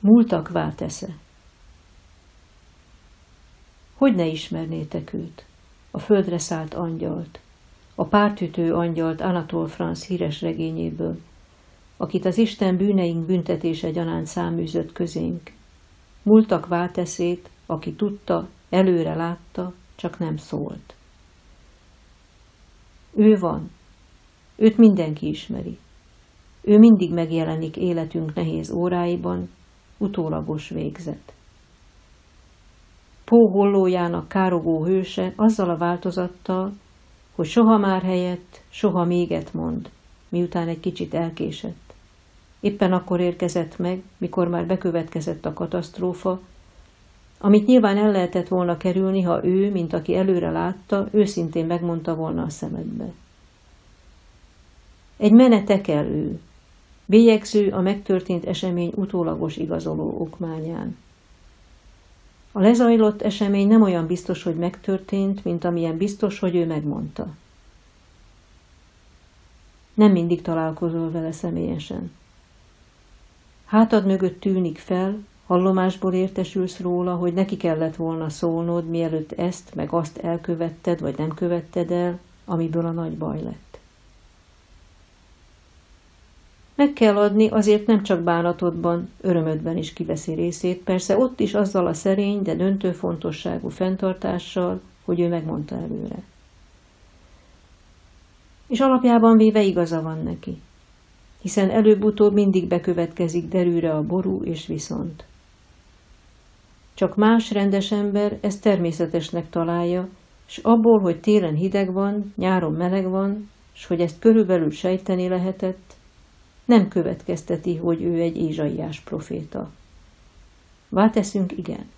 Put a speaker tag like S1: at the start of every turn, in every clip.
S1: Múltak váltesze. Hogy ne ismernétek őt, a földre szállt angyalt, a pártütő angyalt Anatol Franz híres regényéből, akit az Isten bűneink büntetése gyanánt száműzött közénk. Múltak válteszét, aki tudta, előre látta, csak nem szólt. Ő van, őt mindenki ismeri. Ő mindig megjelenik életünk nehéz óráiban, utólagos végzet. Pó hollójának károgó hőse azzal a változattal, hogy soha már helyett, soha méget mond, miután egy kicsit elkésett. Éppen akkor érkezett meg, mikor már bekövetkezett a katasztrófa, amit nyilván el lehetett volna kerülni, ha ő, mint aki előre látta, őszintén megmondta volna a szemedbe. Egy menete kell ő, bélyegző a megtörtént esemény utólagos igazoló okmányán. A lezajlott esemény nem olyan biztos, hogy megtörtént, mint amilyen biztos, hogy ő megmondta. Nem mindig találkozol vele személyesen. Hátad mögött tűnik fel, hallomásból értesülsz róla, hogy neki kellett volna szólnod, mielőtt ezt meg azt elkövetted, vagy nem követted el, amiből a nagy baj lett. Meg kell adni, azért nem csak bánatodban, örömödben is kiveszi részét, persze ott is azzal a szerény, de döntő fontosságú fenntartással, hogy ő megmondta előre. És alapjában véve igaza van neki, hiszen előbb-utóbb mindig bekövetkezik derűre a ború és viszont. Csak más rendes ember ezt természetesnek találja, és abból, hogy télen hideg van, nyáron meleg van, és hogy ezt körülbelül sejteni lehetett, nem következteti, hogy ő egy ézsaiás proféta. Válteszünk igen.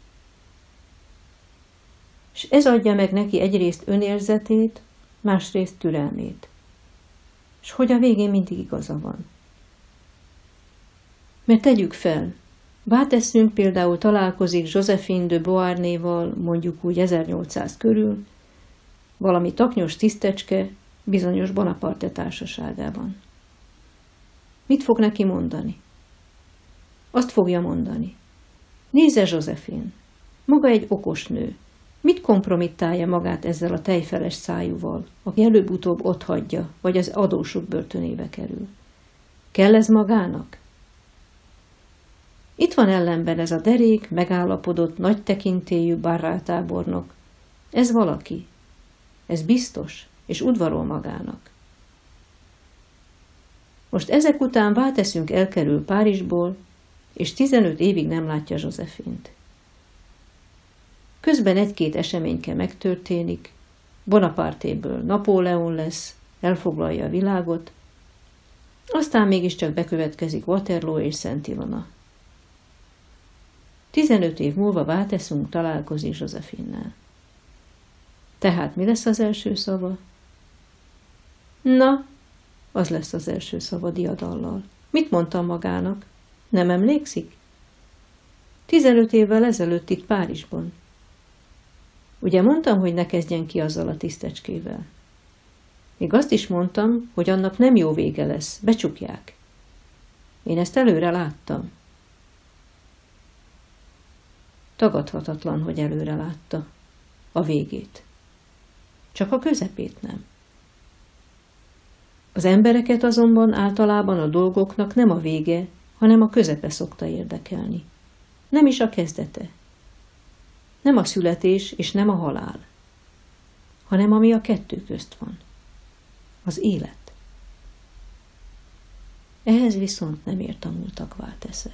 S1: És ez adja meg neki egyrészt önérzetét, másrészt türelmét. És hogy a végén mindig igaza van. Mert tegyük fel, Báteszünk például találkozik Josephine de Beauharnéval, mondjuk úgy 1800 körül, valami taknyos tisztecske bizonyos Bonaparte társaságában. Mit fog neki mondani? Azt fogja mondani. Nézze, Josephine, maga egy okos nő. Mit kompromittálja magát ezzel a tejfeles szájúval, aki előbb-utóbb ott hagyja, vagy az adósok börtönébe kerül? Kell ez magának? Itt van ellenben ez a derék, megállapodott, nagy tekintélyű bárrátábornok. Ez valaki. Ez biztos, és udvarol magának. Most ezek után válteszünk elkerül Párizsból, és 15 évig nem látja Josephint. Közben egy-két eseményke megtörténik, Bonapartéből Napóleon lesz, elfoglalja a világot, aztán mégiscsak bekövetkezik Waterloo és Szent Ilona. Tizenöt év múlva válteszünk találkozni Josefinnel. Tehát mi lesz az első szava? Na, az lesz az első szava diadallal. Mit mondtam magának? Nem emlékszik? Tizenöt évvel ezelőtt itt Párizsban. Ugye mondtam, hogy ne kezdjen ki azzal a tisztecskével. Még azt is mondtam, hogy annak nem jó vége lesz, becsukják. Én ezt előre láttam. Tagadhatatlan, hogy előre látta. A végét. Csak a közepét nem. Az embereket azonban általában a dolgoknak nem a vége, hanem a közepe szokta érdekelni. Nem is a kezdete. Nem a születés és nem a halál, hanem ami a kettő közt van. Az élet. Ehhez viszont nem ért a múltak váltesze.